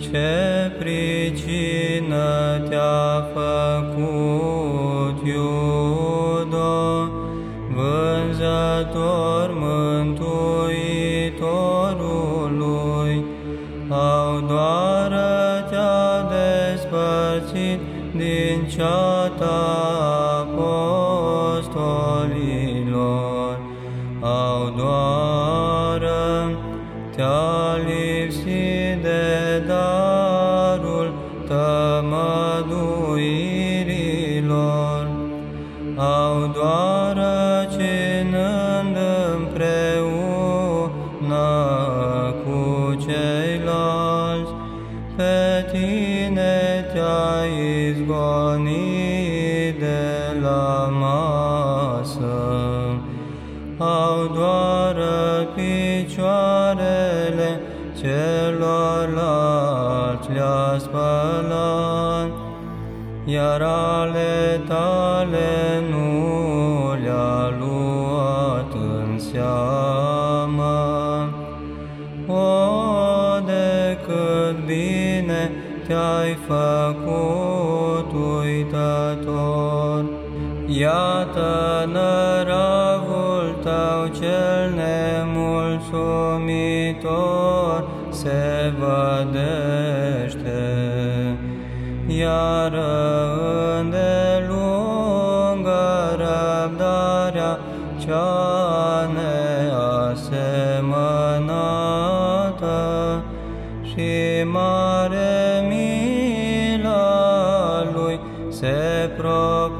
ce pricină te-a făcut Iudo, vânzător Mântuitorului, au doar te-a despărțit din ceata apostolilor, au doar te-a lipsit de darul tămăduirilor, au doar cinând împreună cu ceilalți, pe tine te-ai izgonit de la masă, au doar picioarele celorlalți le-a spălat, iar ale tale nu le-a luat în seamă. O, de cât bine te-ai făcut uitător! Iată năravul tău cel nemulțumitor se vădește, iar îndelungă răbdarea cea neasemănată și mare mila lui se pro